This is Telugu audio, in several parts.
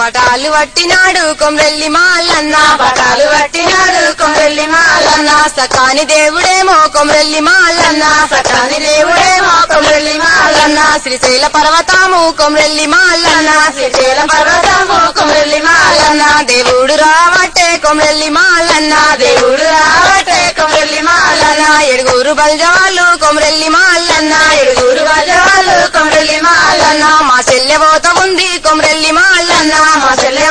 బటాలు పట్టినాడు కొమ్రెల్లి మాలన్న పటాలు పట్టినాడు కొమ్రెల్లి మాలన్న. సకాని దేవుడేమో కొమ్రెల్లి మాలన్న సకాని దేవుడేమో కొమ్రెల్లి మాలన్న. శ్రీశైల పర్వతము కొమ్రెల్లి మాలన్న శ్రీశైల పర్వతము కొమ్రెల్లి మాలన్న. దేవుడు రావట్టే కొమ్రెల్లి మాలన్న దేవుడు రావటే కొమ్రెల్లి మాలన్న. ఎడుగురు బల్జవాళ్ళు కొమ్రెల్లి మాలన్న ఎడుగురు వజవాళ్ళు కొమ్రెల్లి మాలన్న. మా చెల్లె పోత ఉంది కొమ్రెల్లి మాలన్న. మా చెల్లె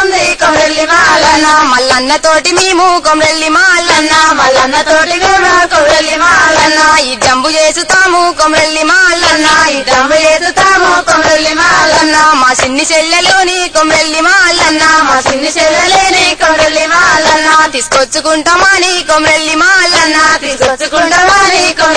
ఉంది కొమ్రెల్లి మాలన్న. మల్లన్న తోటి మేము కొమ్రెల్లి మాలన్న. మల్లన్న తోటి కూడా కొమ్రెల్లి మాలన్న. ఈ జంబు చేసుతాము కొమ్రెల్లి మాలన్న. ఈ దమ్ము ఎదుతాము కొమ్రెల్లి మాలన్న. మా చిన్ని చెల్లెలోని కొమ్రెల్లి మాలన్న. మా చిన్ని చెల్లెలేని కొమ్రెల్లి మాలన్న. తీసుకొచ్చుకుంటామని కొమ్రెల్లి మాలన్న. తీసుకొచ్చుకుంటామని కొమ్రెల్లి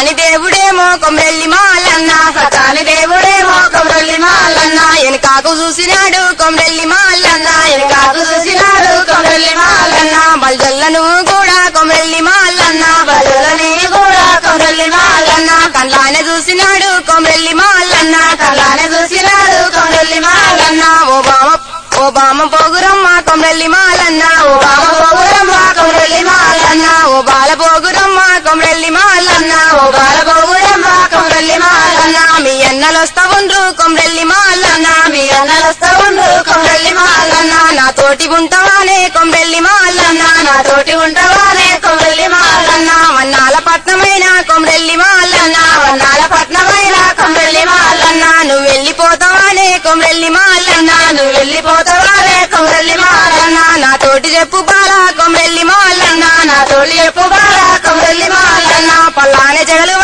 సతాని దేవుడేమో కొమ్రెల్లి మాలన్న సతాని దేవుడేమో కొమ్రెల్లి మాలన్న. వెనకాకు చూసినాడు కొమ్రెల్లి మాలన్న ఎనకాకు చూసినాడు కొమ్రెల్లి మాలన్న. బల్జల్లను నువ్వు కూడా కొమ్రెల్లి మాలన్న బల్జల్లని కూడా కొమ్రెల్లి మాలన్న. కళ్ళానే చూసినాడు కొమ్రెల్లి మాలన్న కళ్ళానే చూసినాడు కొమ్రెల్లి మాలన్న. ఓ బామ ఓ బామ పోగురమ్మ కొమ్రెల్లి మాలన్న. ఓ బామ మాలన్న మీ అన్నలొస్తా ఉండ్రు కొమ్రెల్లి మాలన్న మీ అన్నలొస్తా ఉండు కొమ్రెల్లి మాలన్న నా తోటి ఉంటావానే కొమ్రెల్లి మాలన్న నా తోటి ఉంటావానే కొమ్రెల్లి మాలన్న వన్నాల పట్నమైన కొమ్రెల్లి మాలన్న వన్నాల పట్నమైన కొమ్రెల్లి మాలన్న నువ్వు వెళ్ళిపోతావానే కొమ్రెల్లి మాలన్న నువ్వు వెళ్ళిపోతావానే కొమ్రెల్లి మాలన్న నా తోటి చెప్పు బాల కొమ్రెల్లి మాలన్న నా తోటి చెప్పు బాల కొమ్రెల్లి మాలన్న పల్లానే జగలు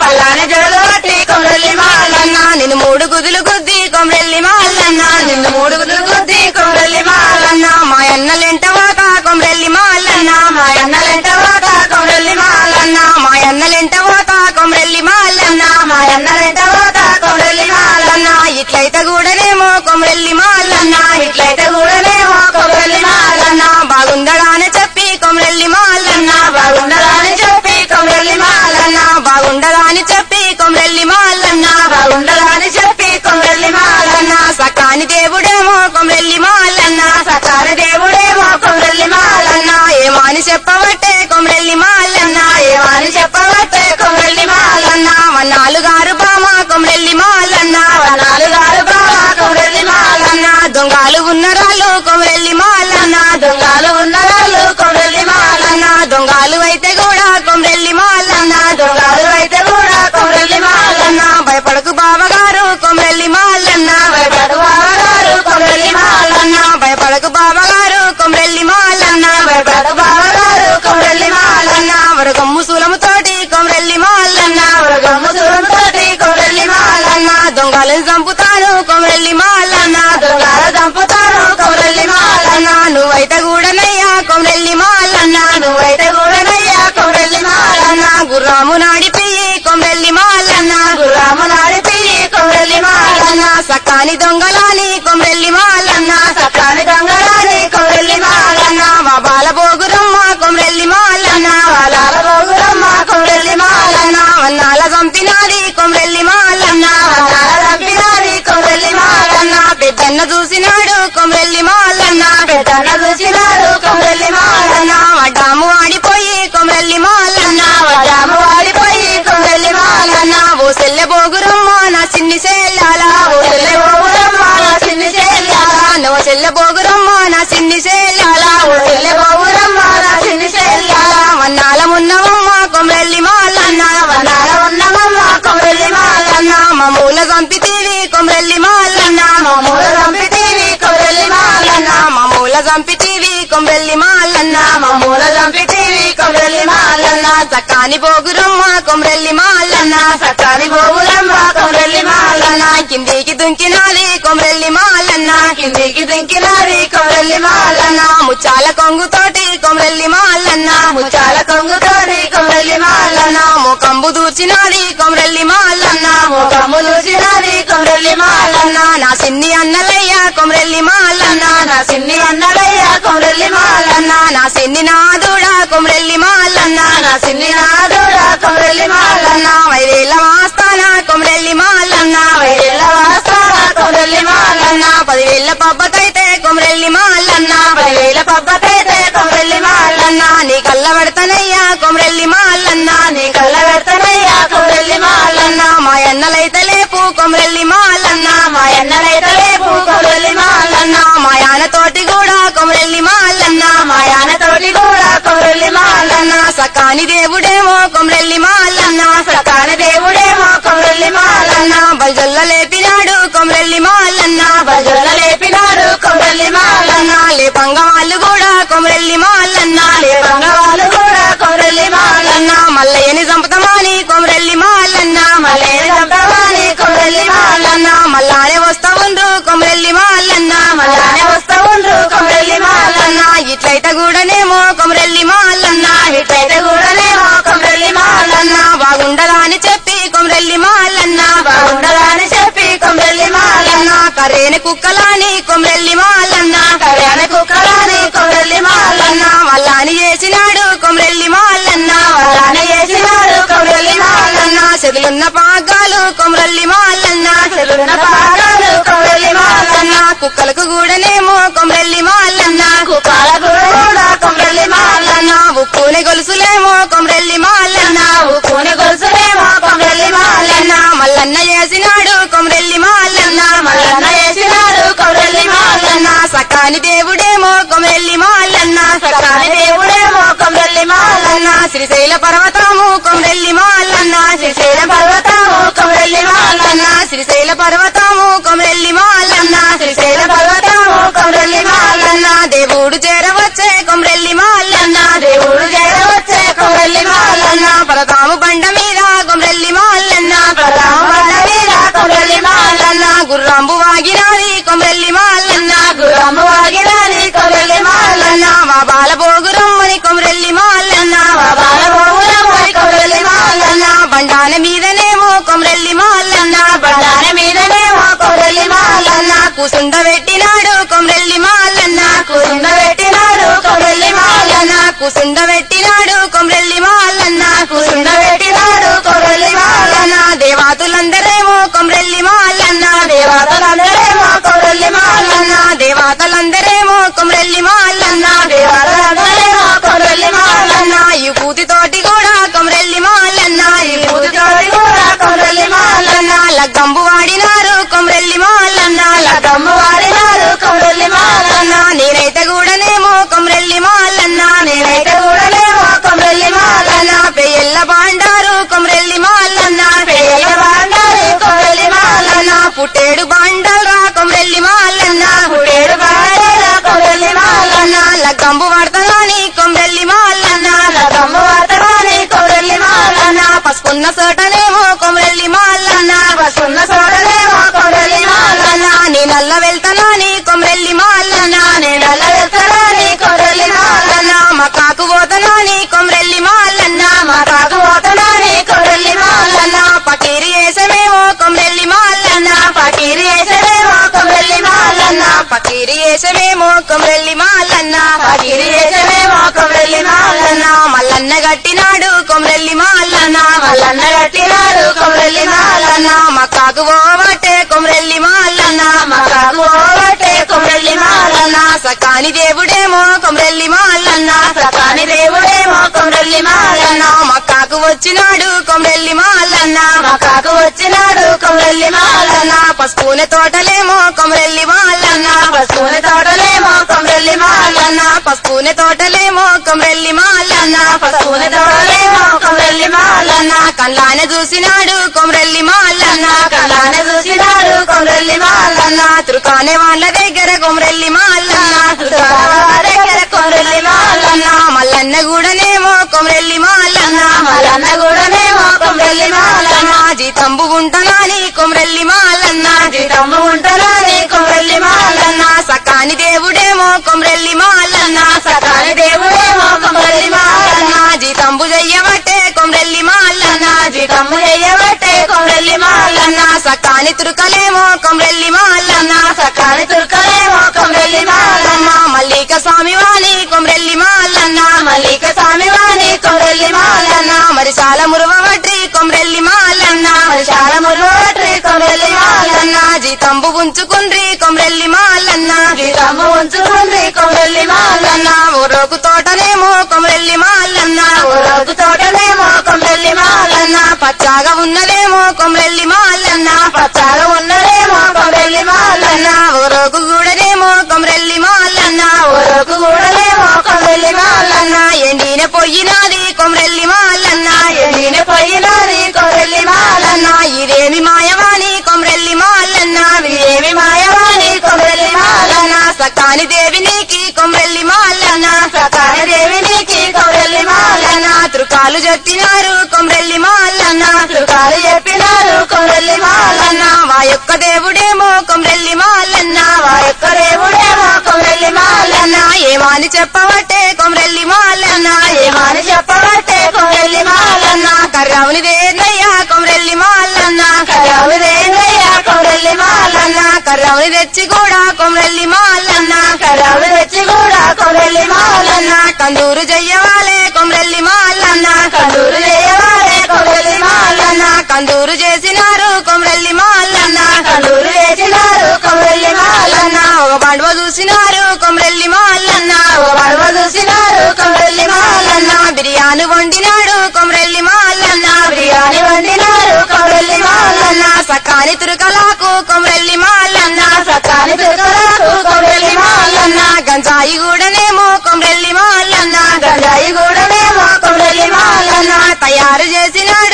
పల్లాని జడలు పట్టి కొమ్రెల్లి మాలన్న. నిన్ను మూడు గుదులు గుద్ది కొమ్రెల్లి మాలన్న. నిన్ను మూడు గుదులు గుద్ది కొమ్రెల్లి మాలన్న. మా అన్నలెంట వాక కొమ్రెల్లి మాలన్న. మా అన్నలెంట వాక కొమ్రెల్లి మాలన్న. మా అన్నలెంట వాక కొమ్రెల్లి మాలన్న. మా అన్నలెంట వాక కొమ్రెల్లి మాలన్న. ఇట్లయితే కూడానేమో కొమ్రెల్లి మాలన్న. ఇట్లయితే కూడా చెప్పి కొమ్రెల్లి మాలన్న బాగుండాలని చెప్పి కొమ్రెల్లి మాలన్న. సకాని దేవుడేమో కొమ్రెల్లి మాలన్న సకాని దేవుడేమో కొమ్రెల్లి మాలన్న. ఏమాని చెప్పబట్టే కొమ్రెల్లి మాలన్న ఏమని చెప్పబట్టే కొమ్రెల్లి మాలన్న. వన్నాలుగారు బామ కొమ్రెల్లి మాలన్న. నాలుగారు బామ కొమ్రెల్లి మాలన్న. దొంగలు ఉన్నరాలు కొమ్రెల్లి మాలన్న. దొంగలు కొమ్రెల్లి మాలన్న భయపడు బావగారు కొమ్రెల్లి మాలన్న వరగమ్ము సులముతోటి కొమ్రెల్లి మాలన్న వరగమ్ము తోటి కొమ్రెల్లి మాలన్న. దొంగలను చంపుతాను కొమ్రెల్లి మాలన్న. దొంగల చంపుతాను కొమ్రెల్లి మాలన్న. నువ్వైతే కూడానయ్యా కొమ్రెల్లి మాలన్న. నువ్వైతే కూడానయ్యా కొమ్రెల్లి మాలన్న. గుర్రాము నాడిపోయి కొమ్రెల్లి మాలన్న. గుర్రాము నాడిపి కొమ్రెల్లి మాలన్న. సకాని దొంగలాని కొమ్రెల్లి మాలన్న. సకాని పెద్దన్న చూసినాడు కొమ్రెల్లి మాలన్న. పెద్దన్న చూసినాడు కొమ్రెల్లి మాలన్న. వడ్డాము ఆడిపోయి కొమ్రెల్లి మాలన్న. వడ్డాము ఆడిపోయి కొమ్రెల్లి మాలన్న. ఓ సెల్లె పోగురమ్మ నా చిన్ని చెల్లాలా ఓ సెల్లె పోగురమ్మ నా చిన్ని చెల్లాలా నువ్వు సెల్లె పోగురమ్మ నా చిన్ని చెల్లాలా ఓ సెల్లె పోగురమ్మ నా చిన్ని చెల్లాలా వన్నాల ఉన్నవమ్మ కొమ్రెల్లి మాలన్న. వన్నాల ఉన్నవమ్మ కొమ్రెల్లి మాలన్న. మమ్మూల చంపితేవి కొమ్రెల్లి మాలన్న. మూల చంపితీవి కొంబెల్లి మాలన్న మమ్మూల చంపితీవి కొంబెల్లి మాలన్న చక్కాని పోగురమ్మ కొమ్రెల్లి మాలన్న సకాని పోగురమ్మ కొమ్రెల్లి మాలన్న కిందికి దుంకినాది కొమ్రెల్లి మాలన్న కిందికి దింకినారి కొమ్రెల్లి మాలన్న ముచ్చాల కొంగుతోటి కొమ్రెల్లి మాలన్న ముచ్చాల కొంగుతోటి కొమ్రెల్లి మాలన్న ముఖంబు దూర్చినాది కొమ్రెల్లి మాలన్న ముఖము చూసినది కొమ్రెల్లి మాలన్న. నా సిన్ని అన్నలయ్య కొమ్రెల్లి మాలన్న. నా సిన్ని అన్నలయ్య కొమ్రెల్లి మాలన్న. నా సిన్ని నాదుడ కొమ్రెల్లి మాలన్న. నా సిన్ని నాదుడ కొమ్రెల్లి మాలన్న. వైదేళ్ళ వాస్తాన కొమ్రెల్లి మాలన్న. వైరెల్ల వాస్తాన కొమ్రెల్లి మాలన్న. పదివేల పబ్బకైతే కొమ్రెల్లి మాలన్న. పదివేల పబ్బకైతే కొమ్రెల్లి మాలన్న నీ కళ్ళ పెడతానయ్యా కొమరెల్లి మాలన్న నీ కళ్ళ పెడతానయ్యా కొమరెల్లి మాలన్న మా ఎన్నలైతే లేపు కొమరెల్లి మాలన్న మా ఎన్నలైతే లేపు కొమరెల్లి మాలన్న మా యాన తోటి కూడా కొమరెల్లి మాలన్న మా యానతోటి కూడా కొమరెల్లి మాలన్న సకాని దేవుడేమో కొమరెల్లి మాలన్న సకాని దేవుడేమో కొమరెల్లి మాలన్నా బల్జల్ల లేపినాడు కొమరెల్లి మాలన్న భజన లేపినాడు కొమరెల్లి మాలన్న లేపంగ వాళ్ళు కూడా కొమరెల్లి మాలన్న లేపంగ కూడా కొమరెల్లి మాలన్న మల్లయ్యని చంపుతామని కొమరెల్లి మాలన్న మలేని చంపవాని కొమరెల్లి మాలన్న మల్లానే వస్తా ఉండ్రు కొమరెల్లి మాలన్న మల్లానే వస్తా ఉండ్రు కొమరెల్లి మాలన్న ఇట్లయితే కూడానేమో కొమరెల్లి మాలన్న ఇట్లయితే కూడానేమో కొమరెల్లి మాలన్న బాగుండదా అని చెప్పి కొమరెల్లి మాలన్న బాగుండదని చెప్పి కొమరెల్లి మాలన్న కరేని కుక్కలాని కొమరెల్లి మాలన్న కరేని కుక్కలాని కొమరెల్లి మాలన్న పని చేసినాడు కొమరెల్లి మాలన్న మళ్ళానే చేసినాడు కొమరెల్లి మాలన్న. చెదులున్న పాగాలు కొమరెల్లి మాలన్న చెరువున పాగాలు కొమరెల్లి మాలన్న. కుక్కలకు కూడానేమో కొమరెల్లి మాలన్న. కుక్కలకు కూడా కొమరెల్లి మాలన్న. ఉప్పుని గొలుసులేమో కొమరెల్లి మాలన్న. ఉప్పుని గొలుసులేమో కొమరెల్లి మాలన్న. మల్లన్న చేసినాడు కొమరెల్లి మాలన్న. మల్లన్న చేసినాడు కొమరెల్లి మాలన్న. సకాని దేవుడేమో కొమరెల్లి మాలన్న. సత్రాని దేవుడే మోకం కొమరెల్లి మాలన్న శ్రీశైల పర్వతము కొమరెల్లి మాలన్న శ్రీశైల పర్వతము కొమరెల్లి మాలన్న శ్రీశైల పర్వతము కొమరెల్లి మాలన్న శ్రీశైల పర్వతము కొమరెల్లి మాలన్న దేవుడు చేరవచ్చే కొమ్రెల్లి మాలన్న దేవుడు చేరవచ్చే కొమ్రెల్లి మాలన్న పరతాము బండ మీద కొమ్రెల్లి మాలన్న ప్రధామ బండ మీద కొమ్రెల్లి మాలన్న గుర్రాంబు వాగిరాది కొమ్రెల్లి మాలన్న గుర్రాంబు వాగిరా మాలన్న మా కొమరెల్లి మాలన్న కొమరెల్లి మాలన్న బండాన మీదనేమో కొమరెల్లి మాలన్న బండాన మీదనేమో కొమరెల్లి మాలన్న కూసుండ పెట్టినాడు కొమరెల్లి మాలన్న కూసుండ పెట్టినాడు కొమరెల్లి మాలన్న కూసుండ పెట్టినాడు కొమరెల్లి మాలన్న కూసుండ పెట్టినాడు కొమరెల్లి మాలన్న దేవాతులందరేమో కొమరెల్లి మాలన్న దేవాతలందరేమో కొమరెల్లి మాలన్న దేవాతలందరేమో కొమరెల్లి మాలన్న కొమరెల్లి మాలన్న ఈ తోటి కూడా కొమరెల్లి మాలన్నా ఈ పూజోడి కూడా కొమరెల్లి మాలన్న లగ్గంబు వాడినారు కొమరెల్లి మాలన్న లగమ్మ వాడినారు కొమరెల్లి మాలన్నా నేనైతే కూడానేమో కొమరెల్లి మాలన్నా నేనైతే కూడానేమో కొమరెల్లి మాలన్నా పెయ్యల్ల బాండారు కొమరెల్లి మాలన్నా పేయ బాండారు కొమరెల్లి మాలన్నా పుట్టేడు బాండ మాలన్న లగ్గంబు వాడతాని కొమరెల్లి మాలన్న లగమ్మ వాడతాని కొమరెల్లి మాలన్న పసుకున్న సోటనేమో మాలన్న పకీరి మోకం వెళ్ళి మాలన్న పకీరి మోకం వెళ్ళి మాలన్న. మల్లన్న గట్టినాడు కొమ్రెల్లి మాలన్న. మల్లన్న కట్టినాడు కొమ్రెల్లి మాలన్న. మకాకు పోవటే కొమ్రెల్లి మాలన్న. మా కాకు కొమ్రెల్లి మాలన్న. సకాని దేవుడేమో కొమ్రెల్లి మాలన్న. సకాని దేవుడేమో కొమ్రెల్లి మాలన్న. వచ్చినాడు కొమరెల్లి మాలన్న మా కాకు వచ్చినాడు కొమరెల్లి మాలన్న పసుపుని తోటలేమో కొమరెల్లి మాలన్న పసుపుని తోటలేమో కొమరెల్లి మాలన్న పసుపుని తోటలేమో కొమరెల్లి మాలన్న పసుపుని తోటలేమో కొమరెల్లి మాలన్న కళ్ళాన చూసినాడు కొమరెల్లి మాలన్న కళ్ళాన చూసినాడు కొమరెల్లి మాలన్న తురుకానే వాళ్ళ దగ్గర కొమరెల్లి మాలన్న దగ్గర కొమరెల్లి మాలన్న మల్లన్న కూడానేమో కొమరెల్లి మాలన్న మల్లన్న కూడానేమో కొమరెల్లి మాలన్న జీతంబు ఉంటనాని కొమరెల్లి మాలన్న జీతమ్ము ఉంటానని కొమరెల్లి మాలన్న సకాని దేవుడేమో కొమరెల్లి మాలన్న సకాని దేవుడేమో కొమరెల్లి మాలన్న జీతంబు చెయ్యబట్టే కొమరెల్లి మాలన్న జీతమ్ము చెయ్యబట్టే కొమరెల్లి మాలన్న సకాని తురుకలేమో కొమ్రెల్లి మాలన్న సకాని తుర్కలేమో కొమ్రెల్లి మాలన్న మల్లిక స్వామి వాణి కొమ్రెల్లి మాలన్న మల్లిక స్వామి వాణి కొమ్రెల్లి మాలన్న మరి చాలా మురువవట్రి కొమ్రెల్లి మాలన్న. మరి చాలా ముర్రోట్రి కొమ్రెల్లి మాలన్న. జీతంబు ఉంచుకుండ్రి కొమ్రెల్లి మాలన్న. జీతమ్మ ఉంచుకుంది కొమ్రెల్లి మాలన్న. ఊరోకు తోటనేమో కొమ్రెల్లి మాలన్న. ఊరోగు తోటనేమో కొమ్రెల్లి మాలన్న. పచ్చాగా ఉన్నదేమో కొమ్రెల్లి మాలన్న. పచ్చాగా ఉన్నదేమో కొమ్రెల్లి మాలన్న. ఊరోకు కూడనేమో కొమ్రెల్లి మాలన్న. ఊరోగు కూడా కొమ్రెల్లి మాలన్న ఎండిన పొయ్యినాది కొమ్రెల్లి మాలన్నా ఎండిన పొయ్యినాది కొమ్రెల్లి మాలన్న ఇదేమి మాయవాణి కొమ్రెల్లి మాలన్న ఇదేమి మాయవాణి కొమ్రెల్లి మాలన్న సకాని దేవినికి కొమ్రెల్లి మాలన్న సకాని దేవినికి కొమ్రెల్లి మాలన్న త్రుకాలు జొత్తినారు కొమ్రెల్లి మాలన్న త్రుకాలు చెప్పినారు కొమ్రెల్లి మాలన్న. మా యొక్క దేవుడేమో కొమ్రెల్లి మాలన్న మా యొక్క దేవుడేమో కొమ్రెల్లి మాలన్న. ఏమాని చెప్పవట్టే కొమ్రెల్లి మాలన్న ఏమాని చెప్పబట్టే కొమ్రెల్లి మాలన్న. కర్రవుని దేన్నయ్యా కొమ్రెల్లి మాలన్న. కరావుదేందయ్యా కొమ్రెల్లి మాలన్న. కర్రావుని తెచ్చి కూడా కొమ్రెల్లి మాలన్న. కరావు తెచ్చి కూడా కొమ్రెల్లి మాలన్న. కందూరు జయ్యవాలే కొమ్రెల్లి మాలన్న. కందూరు జయ్య మాలన్న కందూరు చేసినారు కొమ్రెల్లి మాలన్న కందూరు వేసినారు కొమ్రెల్లి మాలన్న ఒక బండవ చూసినారు కొమ్రెల్లి మాలన్న ఓ పడవ చూసినారు కొమ్రెల్లి మాలన్న బిర్యానీ వండినాడు కొమ్రెల్లి మాలన్న బిర్యానీ వండినారు కొమ్రెల్లి మాలన్న సకాని తురుకలాకు కొమ్రెల్లి మాలన్న సకాని తిరుగలకు కొమ్రెల్లి మాలన్న గంజాయి కూడానేమో కొమ్రెల్లి మాలన్న గంజాయి గూడమేమో కొమ్రెల్లి మాలన్న తయారు కొమ్రెల్లి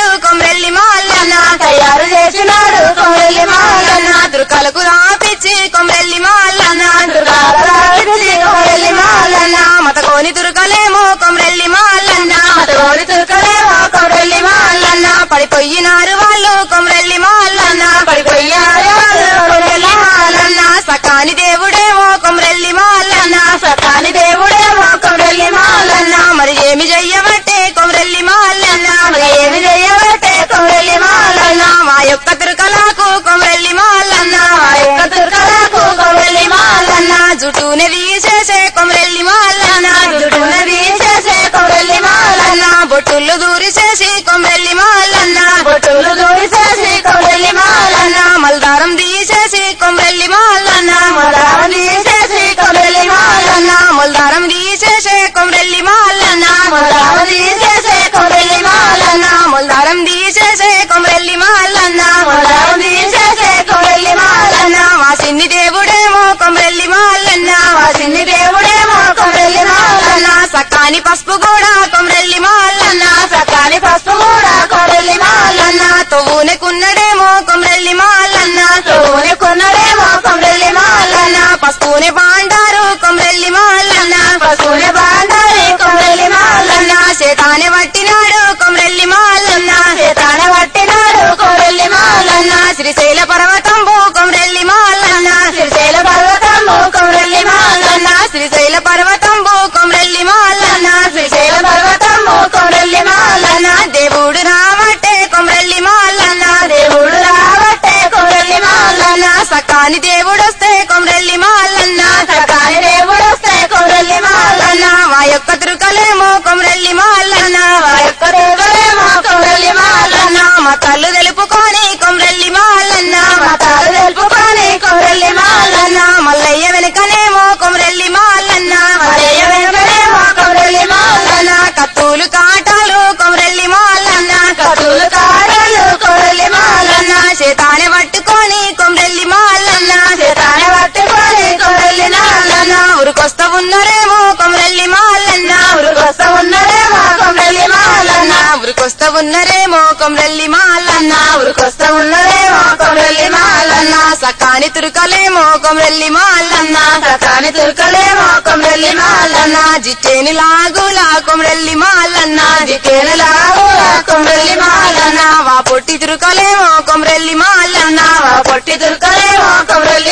తయారు చేసినాడు కొమ్మెల్లి మాలన్న. దుర్గలకు రాపిచ్చి కొమ్మెల్లి మాలన్న. దుర్గారావిడిచి కొమ్మెల్లి మాలన్న. మతకోని దుర్గలేమో కొమ్రెల్లి మాలన్న. మతకోని దుర్గలేమో కొమ్రెల్లి మాలన్న. పడిపోయినారు సకాని పసుపు కూడా కొమ్రెల్లి మాలన్న సకాని పసుపు కూడా కొమ్రెల్లి మాలన్న తొవ్వునకున్నడేమో కొమ్రెల్లి మాలన్న తోని కొన్నడేమో కొమ్రెల్లి మాలన్న పసుపునే బాండారు కొమ్రెల్లి మాలన్న పసుపునే బాండారు కొమ్రెల్లి మాలన్న చేతానే పట్టినాడు కొమ్రెల్లి మాలన్న చేతాన పట్టినాడు కొమ్రెల్లి మాలన్న శ్రీశైల పర్వతంబు కొమ్రెల్లి మాలన్న శ్రీశైల పర్వతము కొమ్రెల్లి మాలన్న శ్రీశైల పర్వతం సకాని దేవుడు ఉరికొస్తా ఉన్నారేమో కొమ్రెల్లి మాలన్న. ఉరుకొస్త ఉన్నదేమో కొమ్రెల్లి మాలన్న. సకాని తురుకలేమో కొమ్రెల్లి మాలన్న. సకాని తుర్కలేమో కొమ్రెల్లి మాలన్న. జిట్టేని లాగులా కొమరెల్లి మాలన్న. జికేను లాగులా కొమ్రెల్లి మాలన్న. వా పొట్టి తిరుకలేమో కొమరెల్లి మాలన్న. వా పొట్టి తుర్కలేమో కొమ్రెల్లి మాలన్న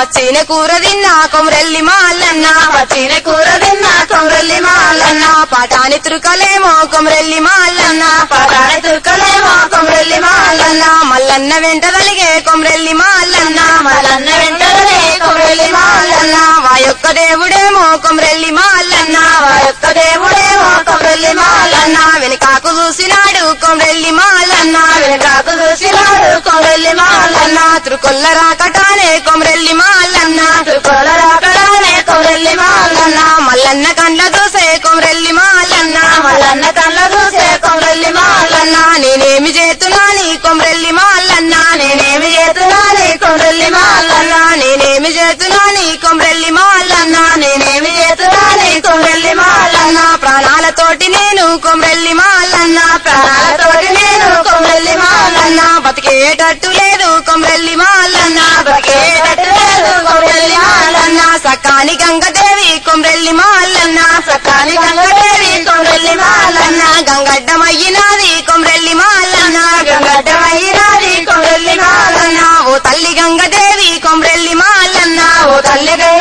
పచ్చిన కూర తిన్నా కొమరెల్లి మాలన్న. పచ్చిన కూర తిన్నా కొమరెల్లి మాలన్న. పాటాని తురుకలేమో కొమరెల్లి మాలన్న. పటాని తురుకలేమో కొమరెల్లి మాలన్న. మల్లన్న వెంట కలిగే కొమరెల్లి మాలన్న. మలన్న వెంటనే కొమరెల్లి మాలన్న. యొక్క దేవుడేమో కొమరెల్లి మాలన్న వా యొక్క దేవుడేమో కొమ్రెల్లి మాలన్న. వెనుకాకు చూసినాడు కొమరెల్లి మాలన్న వెనకాకు చూసినాడు కొమ్రెల్లి మాలన్న. తిరుకొల్ల రాకటానే కొమరెల్లి మాలన్న తుర్కొల రాకటానే కొమ్రెల్లి మాలన్న. మల్లన్న కండ్ల చూసే కొమరెల్లి మాలన్న మల్లన్న కండ్ల చూసే కొమ్రెల్లి మాలన్న. నేనేమి చేతున్నాని కొమరెల్లి మాలన్న నేనేమి చేస్తున్నాని కొమ్రెల్లి మాలన్న. నేనేమి చేస్తున్నాని కొమరెల్లి మాలన్న. నేనేమి చేస్తున్నాని కొమ్రెల్లి మాలన్న ప్రాణాలతోటి నేను కొమ్రెల్లి మాలన్న ప్రాణాలతోటి నేను కొమ్రెల్లి మాలన్న బతికేటట్టు లేదు కొమ్రెల్లి మాలన్న బతికేటట్టు లేదు కొమ్రెల్లి మాలన్న సకాని గంగదేవి కొమ్రెల్లి మాలన్న సకాని గంగదేవి కొమ్రెల్లి మాలన్న గంగడ్డమయ్యినాది కొమ్రెల్లి మాలన్న గంగడ్డమయ్యినాది కొమ్రెల్లి మాలన్న ఓ తల్లి గంగదేవి కొమ్రెల్లి మాలన్న ఓ తల్లి గంగదేవి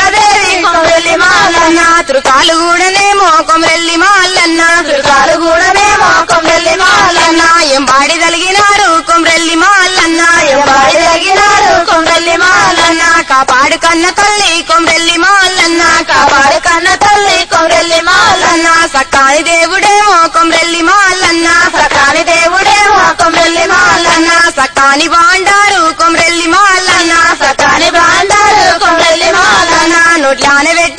మాలన్న త్రుకాలు కూడానేమో కొమరెల్లి మాలన్న. దుర్గాలు కూడానేమో కొమ్రెల్లి మాలన్న. ఎంబాడి తలిగినారు కొమరెల్లి మాలన్న. ఎంబాడి తలిగినారు కొమ్రెల్లి మాలన్న. కాపాడు కన్న తల్లి కొమ్రెల్లి మాలన్న. కాపాడు కన్న తల్లి కొమ్రెల్లి మాలన్న. దేవుడే దేవుడేమో రెల్లి మాలన్నా. సకాని దేవుడేమో కొమ్రెల్లి మాలన్న. సకాని బాండారు కొమ్రెల్లి మాలన్న. సకాని బాండారు కొమ్రెల్లి మాలన్న. నోట్లానే పెట్టుకొని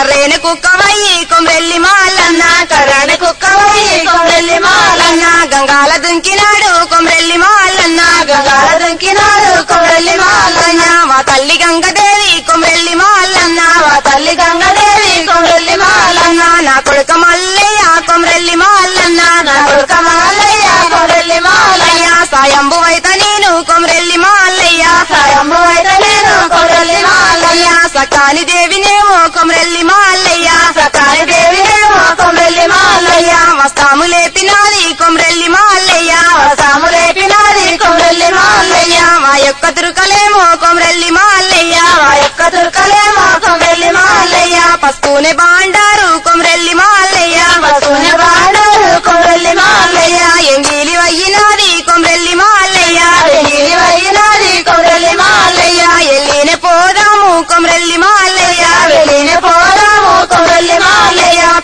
కర్రేన కుక్కవయ్యి కొమరెల్లి మాలన్న. కర్రాని కుక్కవయ్యి కొమ్రెల్లి మాలన్న. గంగాల దుంకినాడు కొమరెల్లి మాలన్న. గంగాల దుంకినాడు కొమ్రెల్లి మాలన్న. మా తల్లి గంగదేవి కొమరెల్లి మాలన్న. మా తల్లి గంగదేవి కొమ్రెల్లి మాలన్న. నా కొడుక మల్లయ్య కొమరెల్లి మాలన్న. నా కొడుక మాలయ్య కొమ్రెల్లి మాలయ్య సాయంబు అయితే నేను కొమరెల్లి మాలయ్య. సాయంబు అయితే నేను కొమ్రెల్లి మాలయ్య సకాని దేవినేమో కొమరెల్లి మాలయ్య సకాని దేవినేమో కొమ్రెల్లి మాలయ్య వస్తాము లేపినాది కొమరెల్లి మాలయ్య వస్తాము లేపినాది కొమ్రెల్లి మాలయ్య మా యొక్క తురుకలేమో కొమరెల్లి మాలయ్య మా యొక్క తుర్కలేమో కొమ్రెల్లి మాలయ్య పసుపునే బాండారు కొమరెల్లి మాలయ్య పశువుని బాడారు కొమ్రెల్లి మాలయ్య ఎంగిలి వయ్యినాది కొమరెల్లి మాలయ్య వెయ్యి వైనాది కొమ్రెల్లి మాలయ్య ఎల్లినే పో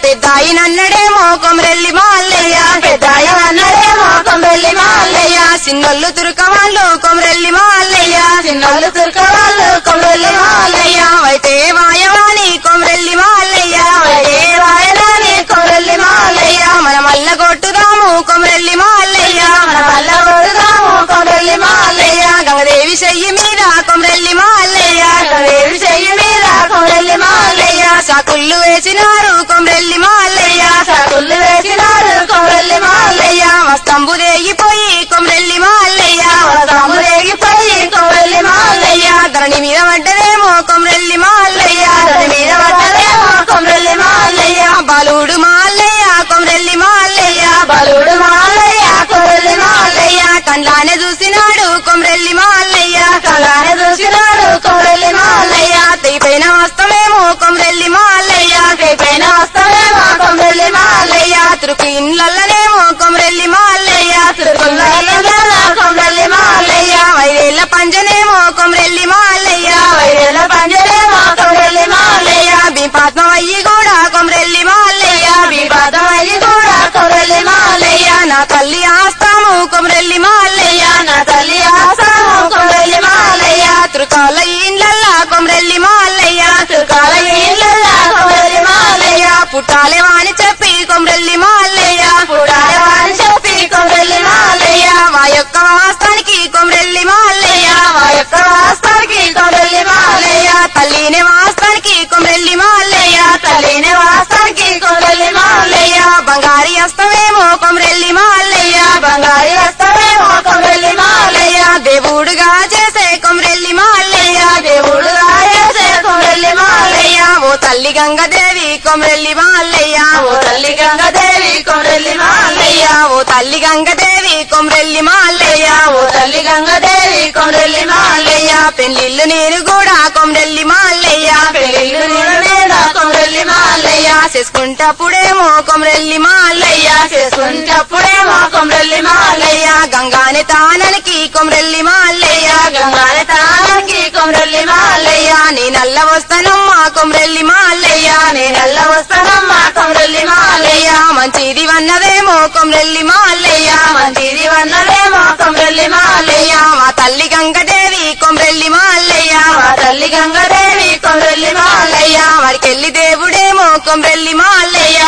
మాలయ్య పెద్దాయి నన్నడేమో కొమరెల్లి మాలయ్య పెద్దాయ అన్నడేమో కొమ్రెల్లి మాలయ్య సిన్నొల్లు తురుకవాళ్ళు కొమరెల్లి మాలయ్య చిన్నోళ్ళు తుర్కవాళ్ళు కొమ్రెల్లి మాలయ్య అయితే వాయవాణి కొమరెల్లి మాలయ్య అయితే వాయవాణి కొమ్రెల్లి మాలయ్య మన మల్ల కొట్టుదాము కొమరెల్లి మాలయ్య మన మల్ల కొడుదాము కొమ్రెల్లి మాలయ్య గంగదేవి చెయ్యి మీద సాకుళ్ళు వేసినారు కొమరెల్లి మాలయ్య. సగుళ్ళు వేసినారు కొమ్రెల్లి మాలయ్య. వస్తంబు దేగిపోయి కొమరెల్లి మాలయ్య. వస్తాము రేగిపోయి కొమ్రెల్లి మాలయ్య. ధరణి మీద పడ్డదేమో కొమరెల్లి మాలయ్య. దాని మీద పడ్డదేమో కొమ్రెల్లి మాలయ్య. బాలుడు మాలయ్య కొమరెల్లి మాలయ్య. బలుడు మాలయ్య కొమ్రెల్లి మాలయ్య. కండ్లానే చూసినాడు కొమరెల్లి మాలయ్య. కొమరెల్లి మాలయ్య పైన వస్తామేమో కొమ్రెల్లి మాలయ్య. తిరుకు ఇండ్లనేమో కొమరెల్లి మాలయ్య తిరుగుళ్ళ కొమ్రెల్లి మాలయ్య. వైదేళ్ళ పంజనేమో కొమరెల్లి మాలయ్య వైరేల పంజరేమో కొమ్రెల్లి మాలయ్య. బిపాత్మ వయ్యి కూడా కొమరెల్లి మాలయ్య వివాదమయ్యి కూడా కొమ్రెల్లి మాలయ్య. నా తల్లి ఆస్తాము కొమరెల్లి మాలయ్య నా తల్లి ఆసాము కొమ్రెల్లి మాలయ్య. త్రుకాల ఇండ్లల్లా కొమరెల్లి మాలయ్య పుట్టాలే వాని చెప్పి కొమ్రెల్లి మాలయ్య పుట్టాలే వారి చెప్పి కొమ్రెల్లి మాలయ్య మా యొక్క వాస్తానికి కొమ్రెల్లి మాలయ్య మా యొక్క వాస్తానికి కొమ్రెల్లి మాలయ్య తల్లిని వాస్తానికి కొమ్రెల్లి మాలయ్య తల్లిని వాస్తానికి కొమ్రెల్లి మాలయ్య బంగారి అస్తమేమో కొమ్రెల్లి మాలయ్య బంగారి అస్తమేమో కొమ్రెల్లి మాలయ్య దేవుడుగా చేసే కొమ్రెల్లి మాలయ్య దేవుడుగా చేసే కొమ్రెల్లి మాలయ్య ఓ తల్లి గంగదే కొమరెల్లి మాల్లయ్య ఓ తల్లి గంగదేవి కొమరెల్లి మాలయ్య ఓ తల్లి గంగదేవి కొమరెల్లి మాల్లయ్య ఓ తల్లి గంగదేవి కొమరెల్లి మాలయ్య పెళ్ళిళ్ళు నేను కూడా కొమరెల్లి మాల్లయ్య పెళ్ళిళ్ళు నేను కొమరెల్లి చేసుకుంటప్పుడేమో కొమరెల్లి మాల్లయ్య చేసుకుంటప్పుడేమో కొమరెల్లి మాలయ్య గంగాని తాననికి కొమరెల్లి మాల్లయ్య గంగాల తానికి కొమరెల్లి మాలయ్య నీ నల్ల వస్తానమ్మా కొమరెల్లి నేను నేనల్ల వస్తానమ్మా కొమ్రెల్లి మాలయ్య మంచిది వన్నదేమో కొమ్రెల్లి మాల్లయ్య మంచిది వన్నదేమో కొమ్రెల్లి మాలయ్య. మా తల్లి గంగదేవి కొమ్రెల్లి మాల్లయ్య మా తల్లి గంగదేవి కొమ్రెల్లి మాలయ్య. వాడికెళ్ళి దేవుడేమో కొమరెల్లి మాల్లయ్య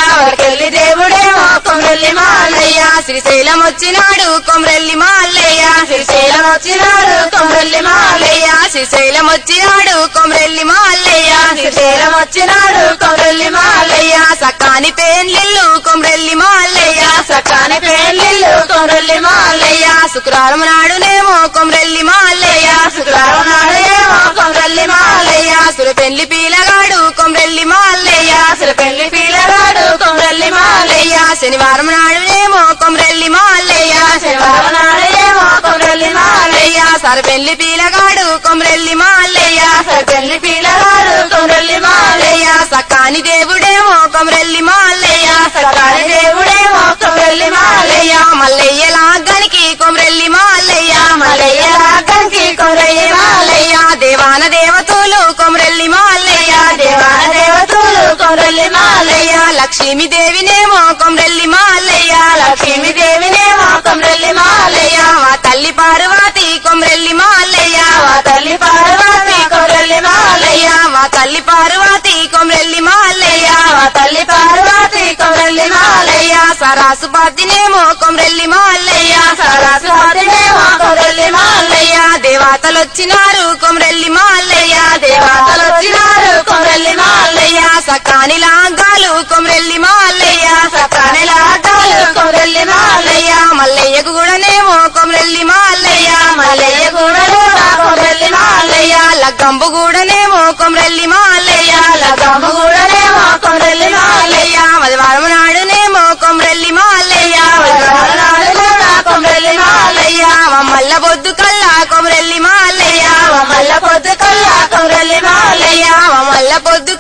శ్రీశైలం వచ్చినాడు కొమరెల్లి మాలయ్య శ్రీశైలం వచ్చినాడు కొమరెల్లి మాలయ్య శ్రీశైలం వచ్చినాడు కొమరెల్లి మాలయ్య శ్రీశైలం వచ్చినాడు కొమరెల్లి మాలయ్య సకాని పేన్లిల్లు కొమరెల్లి మాలయ్య సకాని పెళ్ళిళ్ళు కొమరెల్లి మాలయ్య శుక్రవారం నాడునేమో కొమరెల్లి మాలయ్య శుక్రవారం నాడునేమో కొమరెల్లి మాలయ్య సుర పెళ్ళి పీలగాడు కొమరెల్లి మాలయ్య అసలు పెళ్ళి పిల్లగాడు కొమరెల్లి మాలయ్య శనివారం నాడునేమో కొమరెల్లి మాల్లయ్య శనివారం నాడేమో కొమరెల్లి మాలయ్య సర పెళ్ళి పీలగాడు కొమ్రెల్లి మాల్లయ్య సరపెల్లి పీలగాడు కొమ్రెల్లి కొమరెల్లి మాలయ్య సకాని దేవుడేమో కొమరెల్లి మాల్లయ్య సకాని దేవుడేమో కొమరెల్లి మాలయ్య మల్లయ్య లాగానికి కొమ్రెల్లి మాల్లయ్య మల్లయ్య రాకంకి కొమ్రెల్లి మాలయ్య దేవాన దేవతలు లక్ష్మీదేవినే లక్ష్మీ దేవినేమో కొమరెల్లి మాల్లయ్య లక్ష్మీ దేవినేమో మాలయ్య. మా తల్లి పార్వతి కొమ్రెల్లి మాల్లయ్య మా తల్లి పార్వతి కొమ్రెల్లి మాలయ్య. మా తల్లి పార్వతి కొమ్రెల్లి మాల్లయ్య మా తల్లి పార్వతి కొమరెల్లి మాలయ్య సరాసు పాతినేమో కొమరెల్లి మాల్లయ్య సరస్వతినేమో కొమరెల్లి మాలయ్య దేవతలు వచ్చినారు కొమరెల్లి మాల్లయ్య. దేవాతలొచ్చినారు కొమరెల్లి మాలయ్య సకాని లాగాలు కొమరెల్లి మాల్లయ్య. సకాని లాగాలు కొమరెల్లి మాలయ్య మల్లయ్యకు కూడానేమో కొమరెల్లి మాల్లయ్య. మల్లయ్య కూడలు కొమరెల్లి మాలయ్య లగ్గంబు కూడానేమో కొమరెల్లి మాల్లయ్య. లగమ్మ కూడలేమో కొమరెల్లి మాలయ్య మదివారం నాడు మల్ల బొద్దు కల్లా కొమరెల్లి మాల్లయ్య మల్ల పొద్దు కల్లా కొమరెల్లి మాలయ్య. మల్ల పొద్దు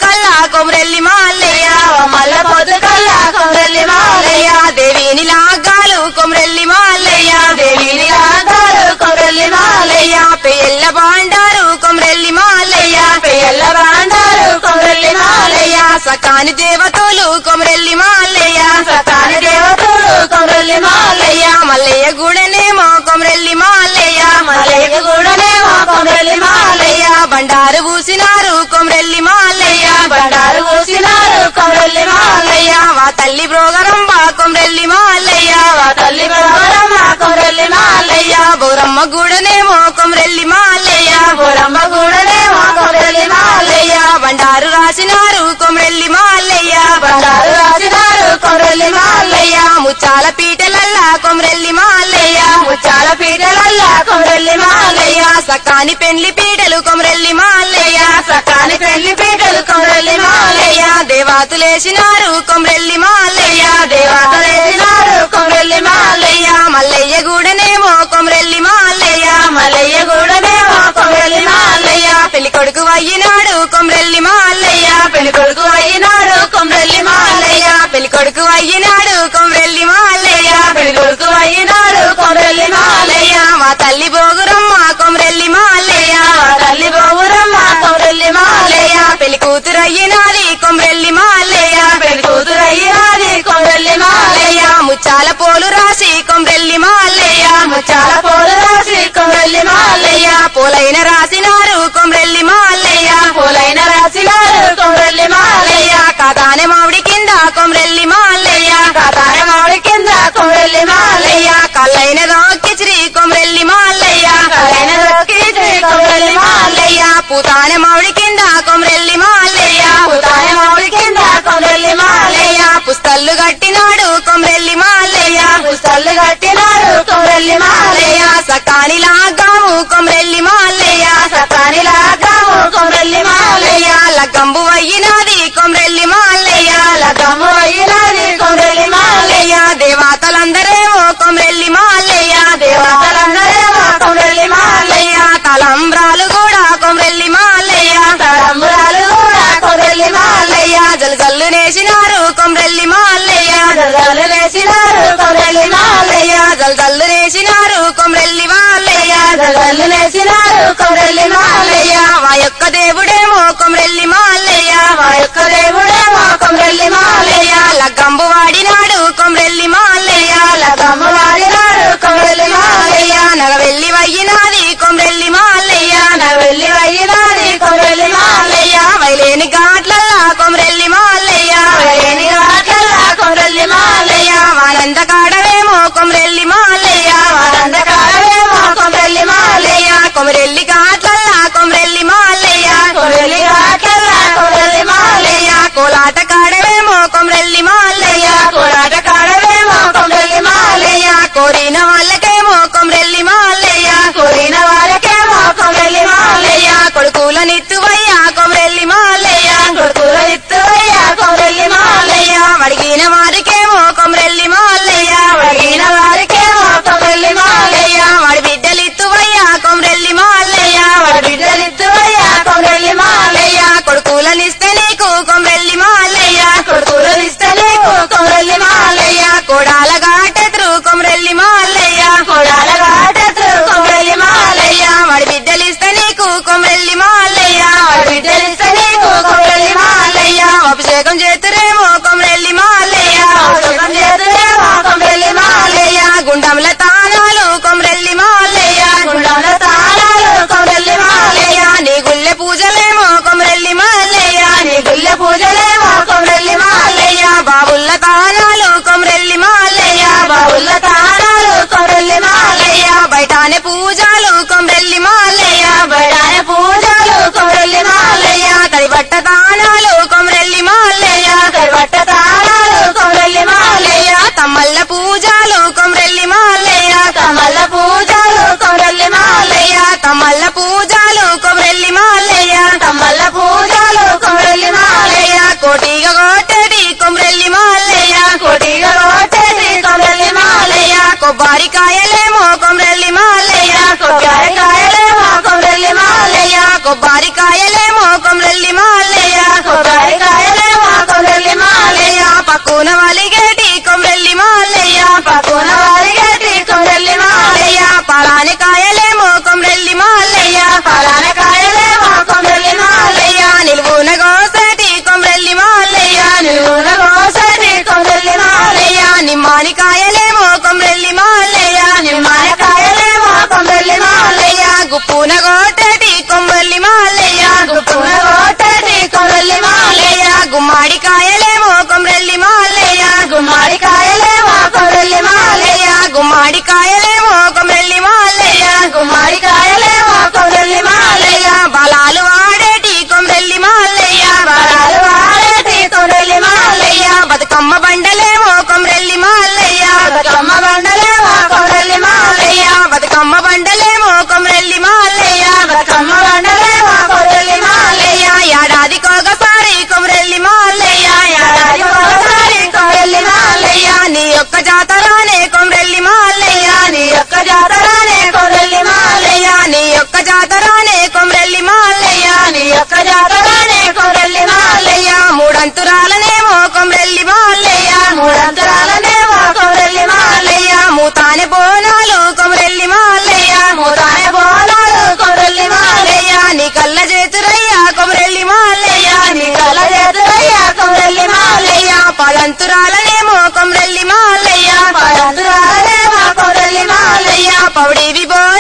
సకాని దేవతలు కొమరెల్లి మాల్లయ్య సతాని దేవతలు కొమరెల్లి మాలయ్య మల్లయ్య గూడనేమో కొమరెల్లి మాల్లయ్య మలయ్య కూడలేమో కొమరెల్లి మాలయ్య బండారు పూసినారు కొమరెల్లి మాల్లయ్య బండారు పూసినారు కొమరెల్లి మాలయ్య మా తల్లి బ్రోగరంబ కొమరెల్లి మాల్లయ్య మా తల్లి బలవరమ్మ కొమరెల్లి మాలయ్య బౌరమ్మ గూడనేమో కొమరెల్లి మాల్లయ్య బోరమ్మ కూడలేమో కొమరెల్లి మాలయ్య బండారు రాసినారు కొమరెల్లి మాల్లయ్య బండారు రాజుగారు కొమరెల్లి మాలయ్య ముచ్చాల పీటలల్లా కొమరెల్లి మాల్లయ్య ముచ్చాల పీటలల్లా కొమరెల్లి మాలయ్య సకాని పెండ్లి పీటలు కొమరెల్లి మాల్లయ్య సకాని పెళ్ళి పీటలు కొమరెల్లి మాలయ్య దేవాతులేసినారు కొమరెల్లి మాల్లయ్య దేవాతులేసినారు కొమరెల్లి మాలయ్య మల్లయ్య గూడనేమో కొమరెల్లి మాల్లయ్య మల్లయ్య గూడనేమో కొమరెల్లి మాలయ్య పెళ్ళి కొడుకు అయ్యినాడు కొమరెల్లి మాల్లయ్య పెళ్ళి కొడుకు అయినాడు కొమ్రెల్లి మాలయ్య పెళ్ళి కొడుకు అయ్యినాడు కొమ్రెల్లి మాలయ్య పెళ్ళి కొడుకు అయినాడు కొమ్రెల్లి మాలయ్య మా తల్లి బోగురమ్మ కొమ్రెల్లి మాలయ్య తల్లి బోగురమ్మ కొమ్రెల్లి మాలయ్య పెళ్ళి కూతురు అయ్యినాది కొమ్రెల్లి మాలయ్య పెళ్ళి కూతురు అయినాది కొమ్రెల్లి మాలయ్య ముచ్చాల పోలు రాసి కొమ్రెల్లి మాలయ్య ముచ్చాల పోలు రాసి కొమ్రెల్లి మాలయ్య పోలైన రాసినారు కొమ్రెల్లి మాలయ్య పోలైన రాసిన పూతాన మామిడి కింద కొమరెల్లి మాలయ్య. పూతాన మామిడి కింద కొమరెల్లి మాలయ్య. పుస్తల్లు కట్టినాడు కొమరెల్లి మాలయ్య. పుస్తల్లు కట్టినాడు కొమరెల్లి మాలయ్య. సకాని లాగాము కొమరెల్లి మాలయ్య. సకాని లాగాము కొమరెల్లి మాలయ్య. లగ్గంబు అయ్యినది కొమరెల్లి మాలయ్య. లగ్గంబు అయ్యినది కొమరెల్లి మాలయ్య. దేవాతలందరేమో కొమరెల్లి మాలయ్య. జల్ జలగల్లు నేసినారు కొమ్రెల్లి మాల్లయ్య జలగల్లు నేసినారు కొమ్రెల్లి మాల్లయ్య జలగల్లు నేసినారు కొమ్రెల్లి మాల్లయ్య జలగల్లు నేసినారు కొమ్రెల్లి మాల్లయ్య మా యొక్క దేవుడేమో కొమ్రెల్లి మాల్లయ్య మా యొక్క దేవుడేమో కొమ్రెల్లి Una cosa జాతరానే కొమ్రెల్లి మాలయ్య నీ యొక్క జాతరానే కొమ్రెల్లి మాలయ్య నీ యొక్క జాతరానే Komrelli Malayya. మూడంతురాలనేమో Komrelli Malayya మూడంతురాల Oh, baby boy.